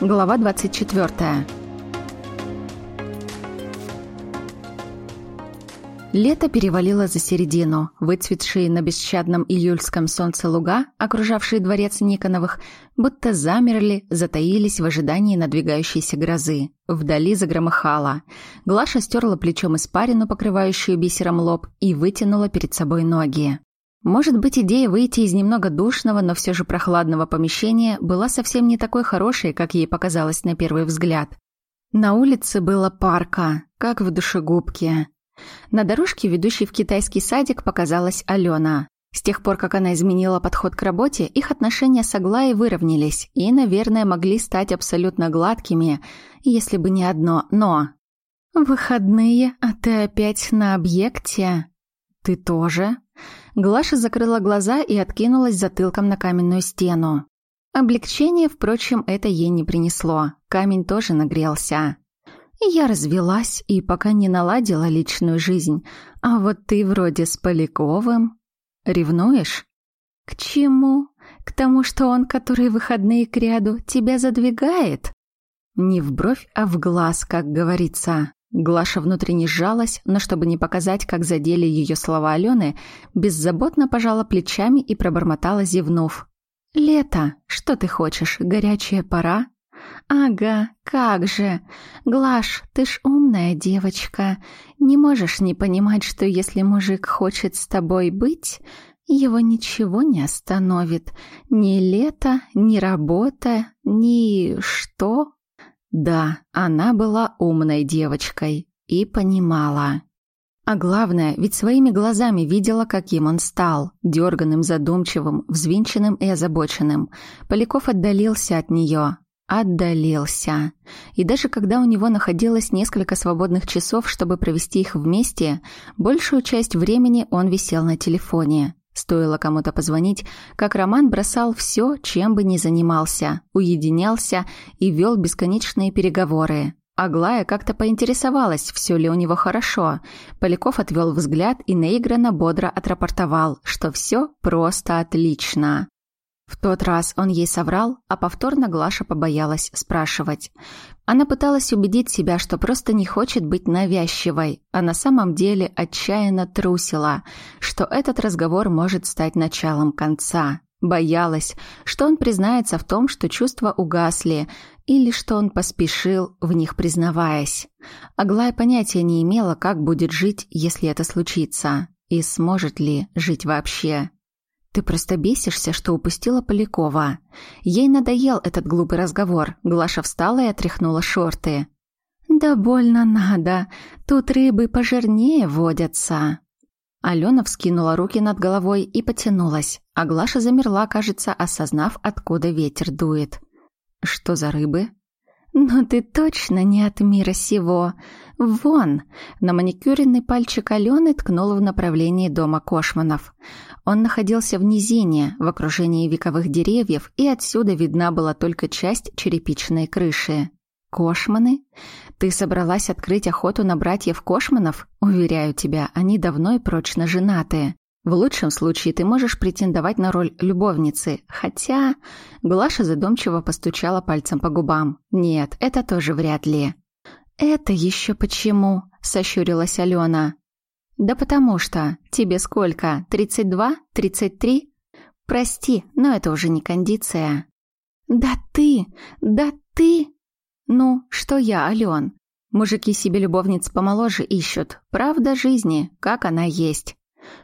Глава 24. Лето перевалило за середину. Выцветшие на бесщадном июльском солнце луга, окружавшие дворец Никоновых, будто замерли, затаились в ожидании надвигающейся грозы. Вдали загромыхало. Глаша стерла плечом испарину, покрывающую бисером лоб, и вытянула перед собой ноги. Может быть, идея выйти из немного душного, но все же прохладного помещения была совсем не такой хорошей, как ей показалось на первый взгляд. На улице было парка, как в душегубке. На дорожке, ведущей в китайский садик, показалась Алена. С тех пор, как она изменила подход к работе, их отношения с Аглаей выровнялись и, наверное, могли стать абсолютно гладкими, если бы не одно «но». «Выходные, а ты опять на объекте?» «Ты тоже?» Глаша закрыла глаза и откинулась затылком на каменную стену. Облегчение, впрочем, это ей не принесло. Камень тоже нагрелся. Я развелась и пока не наладила личную жизнь. А вот ты вроде с Поляковым. Ревнуешь? К чему? К тому, что он, который выходные к ряду, тебя задвигает? Не в бровь, а в глаз, как говорится. Глаша внутренне сжалась, но чтобы не показать, как задели ее слова Алены, беззаботно пожала плечами и пробормотала, зевнув. «Лето, что ты хочешь, горячая пора?» «Ага, как же! Глаш, ты ж умная девочка. Не можешь не понимать, что если мужик хочет с тобой быть, его ничего не остановит. Ни лето, ни работа, ни что?» Да, она была умной девочкой и понимала. А главное, ведь своими глазами видела, каким он стал. Дерганым, задумчивым, взвинченным и озабоченным. Поляков отдалился от нее. Отдалился. И даже когда у него находилось несколько свободных часов, чтобы провести их вместе, большую часть времени он висел на телефоне. Стоило кому-то позвонить, как Роман бросал все, чем бы ни занимался, уединялся и вел бесконечные переговоры. Аглая как-то поинтересовалась, все ли у него хорошо. Поляков отвел взгляд и наигранно бодро отрапортовал, что все просто отлично. В тот раз он ей соврал, а повторно Глаша побоялась спрашивать. Она пыталась убедить себя, что просто не хочет быть навязчивой, а на самом деле отчаянно трусила, что этот разговор может стать началом конца. Боялась, что он признается в том, что чувства угасли, или что он поспешил, в них признаваясь. Аглая понятия не имела, как будет жить, если это случится, и сможет ли жить вообще. «Ты просто бесишься, что упустила Полякова». Ей надоел этот глупый разговор. Глаша встала и отряхнула шорты. «Да больно надо. Тут рыбы пожирнее водятся». Алена вскинула руки над головой и потянулась, а Глаша замерла, кажется, осознав, откуда ветер дует. «Что за рыбы?» «Но ты точно не от мира сего. Вон!» На маникюренный пальчик Алены ткнула в направлении дома Кошманов. Он находился в низине, в окружении вековых деревьев, и отсюда видна была только часть черепичной крыши. «Кошманы? Ты собралась открыть охоту на братьев Кошманов? Уверяю тебя, они давно и прочно женаты. В лучшем случае ты можешь претендовать на роль любовницы, хотя...» Глаша задумчиво постучала пальцем по губам. «Нет, это тоже вряд ли». «Это еще почему?» — сощурилась Алена. «Да потому что. Тебе сколько? Тридцать два? Тридцать три?» «Прости, но это уже не кондиция». «Да ты! Да ты!» «Ну, что я, Ален? Мужики себе любовниц помоложе ищут. Правда жизни, как она есть.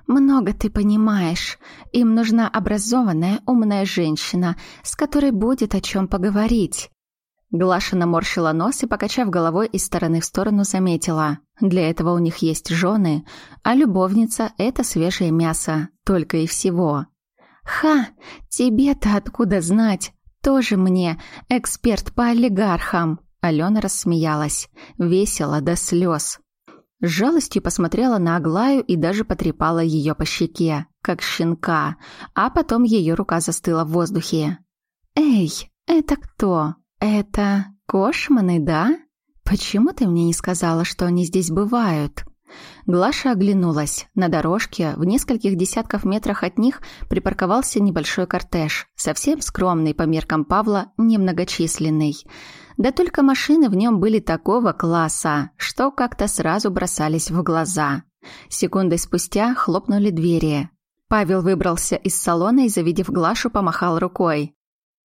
Много ты понимаешь. Им нужна образованная, умная женщина, с которой будет о чем поговорить. Глаша наморщила нос и, покачав головой из стороны в сторону, заметила. Для этого у них есть жены, а любовница — это свежее мясо, только и всего. «Ха! Тебе-то откуда знать? Тоже мне эксперт по олигархам!» Алена рассмеялась, весело до слез. С жалостью посмотрела на Аглаю и даже потрепала ее по щеке, как щенка, а потом ее рука застыла в воздухе. «Эй, это кто? Это Кошманы, да? Почему ты мне не сказала, что они здесь бывают?» Глаша оглянулась. На дорожке, в нескольких десятков метрах от них, припарковался небольшой кортеж, совсем скромный по меркам Павла, немногочисленный. Да только машины в нем были такого класса, что как-то сразу бросались в глаза. Секундой спустя хлопнули двери. Павел выбрался из салона и, завидев Глашу, помахал рукой.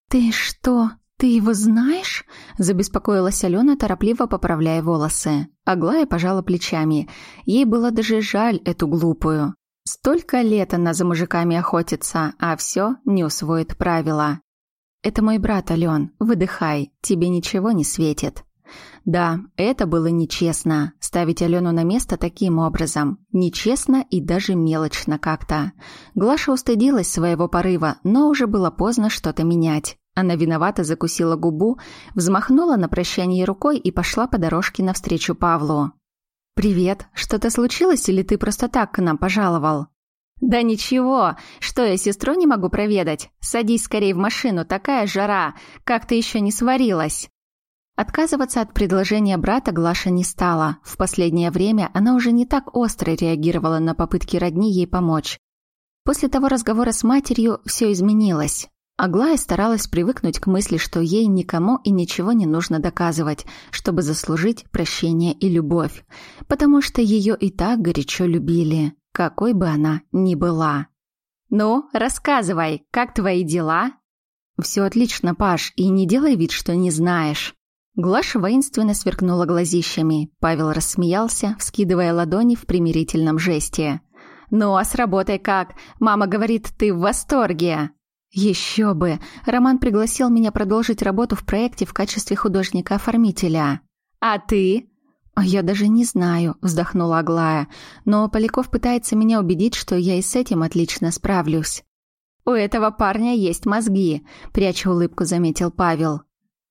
«Ты что, «Ты его знаешь?» – забеспокоилась Алена, торопливо поправляя волосы. Аглая пожала плечами. Ей было даже жаль эту глупую. Столько лет она за мужиками охотится, а все не усвоит правила. «Это мой брат, Ален. Выдыхай, тебе ничего не светит». Да, это было нечестно. Ставить Алену на место таким образом. Нечестно и даже мелочно как-то. Глаша устыдилась своего порыва, но уже было поздно что-то менять. Она виновато закусила губу, взмахнула на прощание рукой и пошла по дорожке навстречу Павлу. «Привет. Что-то случилось или ты просто так к нам пожаловал?» «Да ничего. Что, я сестру не могу проведать? Садись скорее в машину, такая жара. Как ты еще не сварилась?» Отказываться от предложения брата Глаша не стала. В последнее время она уже не так остро реагировала на попытки родни ей помочь. После того разговора с матерью все изменилось. Аглая старалась привыкнуть к мысли, что ей никому и ничего не нужно доказывать, чтобы заслужить прощение и любовь, потому что ее и так горячо любили, какой бы она ни была. «Ну, рассказывай, как твои дела?» «Все отлично, Паш, и не делай вид, что не знаешь». Глаша воинственно сверкнула глазищами. Павел рассмеялся, вскидывая ладони в примирительном жесте. «Ну, а с работой как? Мама говорит, ты в восторге!» Еще бы! Роман пригласил меня продолжить работу в проекте в качестве художника-оформителя. А ты? А я даже не знаю, вздохнула Аглая. Но Поляков пытается меня убедить, что я и с этим отлично справлюсь. У этого парня есть мозги, пряча улыбку, заметил Павел.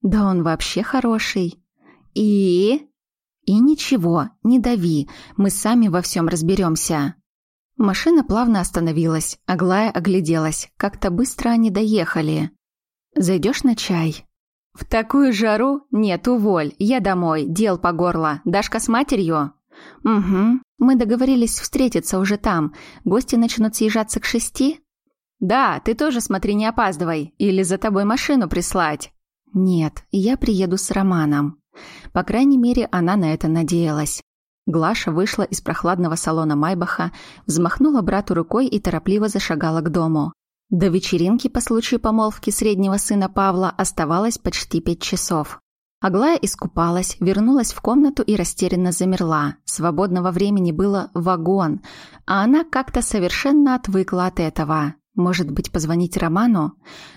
Да он вообще хороший. И... И ничего, не дави, мы сами во всем разберемся. Машина плавно остановилась. Аглая огляделась. Как-то быстро они доехали. Зайдешь на чай?» «В такую жару? Нет, уволь. Я домой. Дел по горло. Дашка с матерью?» «Угу. Мы договорились встретиться уже там. Гости начнут съезжаться к шести?» «Да, ты тоже смотри, не опаздывай. Или за тобой машину прислать?» «Нет, я приеду с Романом». По крайней мере, она на это надеялась. Глаша вышла из прохладного салона Майбаха, взмахнула брату рукой и торопливо зашагала к дому. До вечеринки по случаю помолвки среднего сына Павла оставалось почти пять часов. Аглая искупалась, вернулась в комнату и растерянно замерла. Свободного времени было вагон, а она как-то совершенно отвыкла от этого. Может быть, позвонить Роману?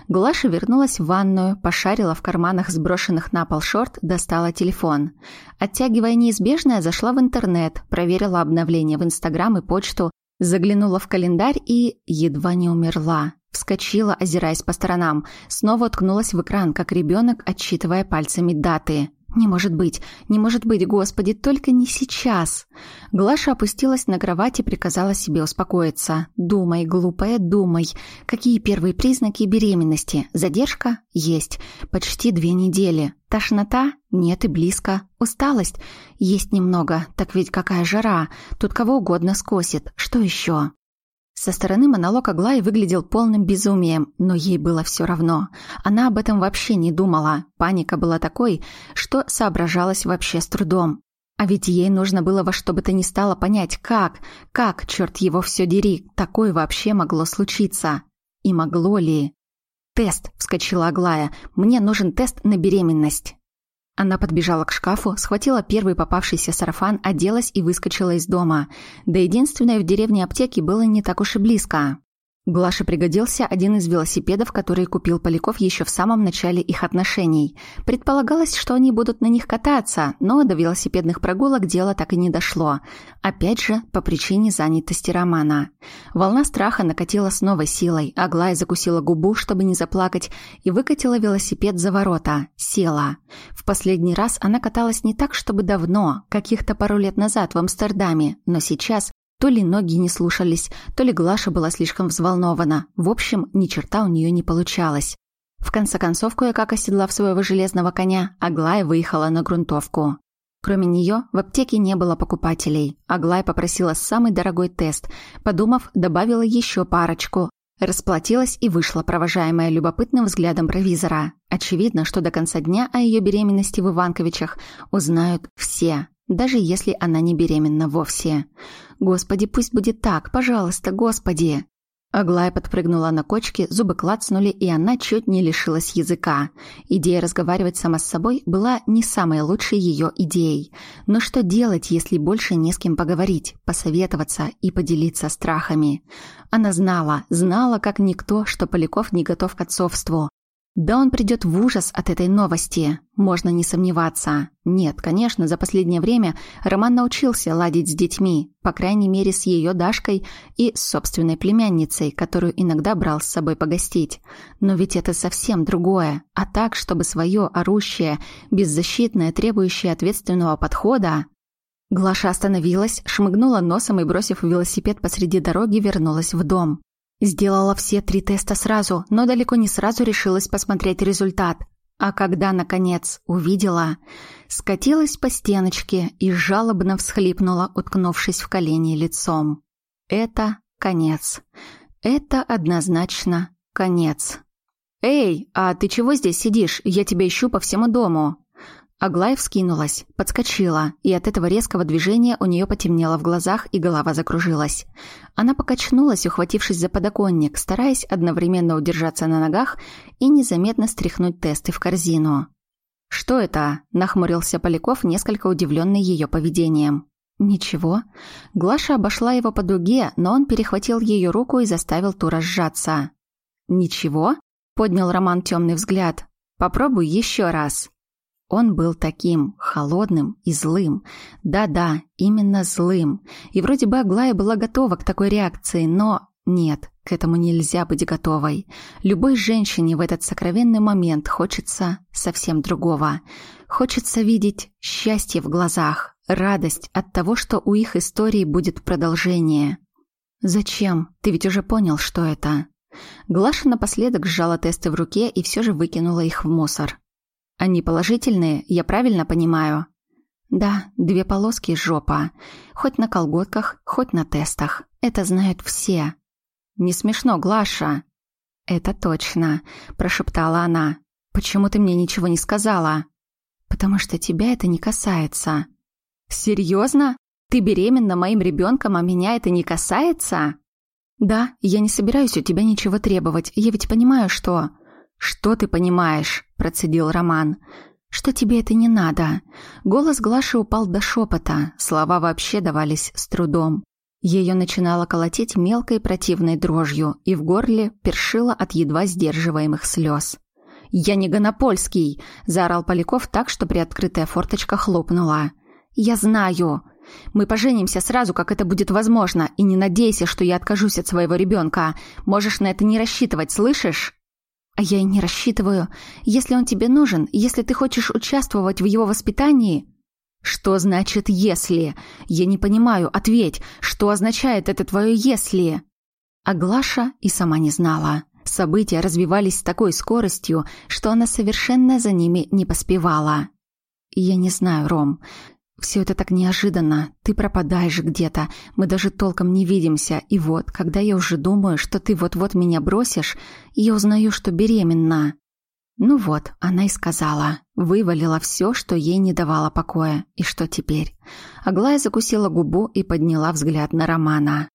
Глаша вернулась в ванную, пошарила в карманах сброшенных на пол шорт, достала телефон. Оттягивая неизбежное, зашла в интернет, проверила обновления в Инстаграм и почту, заглянула в календарь и едва не умерла. Вскочила, озираясь по сторонам, снова уткнулась в экран, как ребенок, отсчитывая пальцами даты. «Не может быть! Не может быть, Господи! Только не сейчас!» Глаша опустилась на кровать и приказала себе успокоиться. «Думай, глупая, думай. Какие первые признаки беременности? Задержка? Есть. Почти две недели. Тошнота? Нет и близко. Усталость? Есть немного. Так ведь какая жара. Тут кого угодно скосит. Что еще?» Со стороны монолог Аглаи выглядел полным безумием, но ей было все равно. Она об этом вообще не думала. Паника была такой, что соображалась вообще с трудом. А ведь ей нужно было во что бы то ни стало понять, как, как, черт его все дери, такое вообще могло случиться. И могло ли? «Тест!» – вскочила Аглая. «Мне нужен тест на беременность». Она подбежала к шкафу, схватила первый попавшийся сарафан, оделась и выскочила из дома. До единственной в деревне аптеки было не так уж и близко. Глаше пригодился один из велосипедов, который купил Поляков еще в самом начале их отношений. Предполагалось, что они будут на них кататься, но до велосипедных прогулок дело так и не дошло. Опять же, по причине занятости Романа. Волна страха накатила с новой силой. Аглая закусила губу, чтобы не заплакать, и выкатила велосипед за ворота. Села. В последний раз она каталась не так, чтобы давно, каких-то пару лет назад в Амстердаме, но сейчас то ли ноги не слушались, то ли Глаша была слишком взволнована. В общем, ни черта у нее не получалось. В конце концов, кое-как оседлав своего железного коня, Аглая выехала на грунтовку. Кроме нее в аптеке не было покупателей. Аглая попросила самый дорогой тест. Подумав, добавила еще парочку. Расплатилась и вышла, провожаемая любопытным взглядом провизора. Очевидно, что до конца дня о ее беременности в Иванковичах узнают все, даже если она не беременна вовсе. Господи, пусть будет так, пожалуйста, Господи. Аглая подпрыгнула на кочке, зубы клацнули, и она чуть не лишилась языка. Идея разговаривать сама с собой была не самой лучшей ее идеей. Но что делать, если больше не с кем поговорить, посоветоваться и поделиться страхами? Она знала, знала как никто, что Поляков не готов к отцовству. Да он придет в ужас от этой новости, можно не сомневаться. Нет, конечно, за последнее время Роман научился ладить с детьми, по крайней мере с ее Дашкой и с собственной племянницей, которую иногда брал с собой погостить. Но ведь это совсем другое. А так, чтобы свое орущее, беззащитное, требующее ответственного подхода... Глаша остановилась, шмыгнула носом и, бросив велосипед посреди дороги, вернулась в дом. Сделала все три теста сразу, но далеко не сразу решилась посмотреть результат. А когда, наконец, увидела, скатилась по стеночке и жалобно всхлипнула, уткнувшись в колени лицом. Это конец. Это однозначно конец. «Эй, а ты чего здесь сидишь? Я тебя ищу по всему дому». Аглая вскинулась, подскочила, и от этого резкого движения у нее потемнело в глазах и голова закружилась. Она покачнулась, ухватившись за подоконник, стараясь одновременно удержаться на ногах и незаметно стряхнуть тесты в корзину. «Что это?» – нахмурился Поляков, несколько удивленный ее поведением. «Ничего». Глаша обошла его по дуге, но он перехватил ее руку и заставил ту разжаться. «Ничего?» – поднял Роман темный взгляд. «Попробуй еще раз». Он был таким, холодным и злым. Да-да, именно злым. И вроде бы Аглая была готова к такой реакции, но нет, к этому нельзя быть готовой. Любой женщине в этот сокровенный момент хочется совсем другого. Хочется видеть счастье в глазах, радость от того, что у их истории будет продолжение. «Зачем? Ты ведь уже понял, что это». Глаша напоследок сжала тесты в руке и все же выкинула их в мусор. Они положительные, я правильно понимаю? Да, две полоски жопа. Хоть на колготках, хоть на тестах. Это знают все. Не смешно, Глаша. Это точно, прошептала она. Почему ты мне ничего не сказала? Потому что тебя это не касается. Серьезно? Ты беременна моим ребенком, а меня это не касается? Да, я не собираюсь у тебя ничего требовать. Я ведь понимаю, что... «Что ты понимаешь?» – процедил Роман. «Что тебе это не надо?» Голос Глаши упал до шепота, слова вообще давались с трудом. Ее начинало колотить мелкой противной дрожью, и в горле першило от едва сдерживаемых слез. «Я не Гонопольский!» – заорал Поляков так, что приоткрытая форточка хлопнула. «Я знаю! Мы поженимся сразу, как это будет возможно, и не надейся, что я откажусь от своего ребенка. Можешь на это не рассчитывать, слышишь?» А я и не рассчитываю. Если он тебе нужен, если ты хочешь участвовать в его воспитании... Что значит «если»? Я не понимаю, ответь. Что означает это твое «если»? А Глаша и сама не знала. События развивались с такой скоростью, что она совершенно за ними не поспевала. «Я не знаю, Ром. Все это так неожиданно. Ты пропадаешь где-то. Мы даже толком не видимся. И вот, когда я уже думаю, что ты вот-вот меня бросишь, я узнаю, что беременна. Ну вот, она и сказала. Вывалила все, что ей не давало покоя. И что теперь? Аглая закусила губу и подняла взгляд на Романа.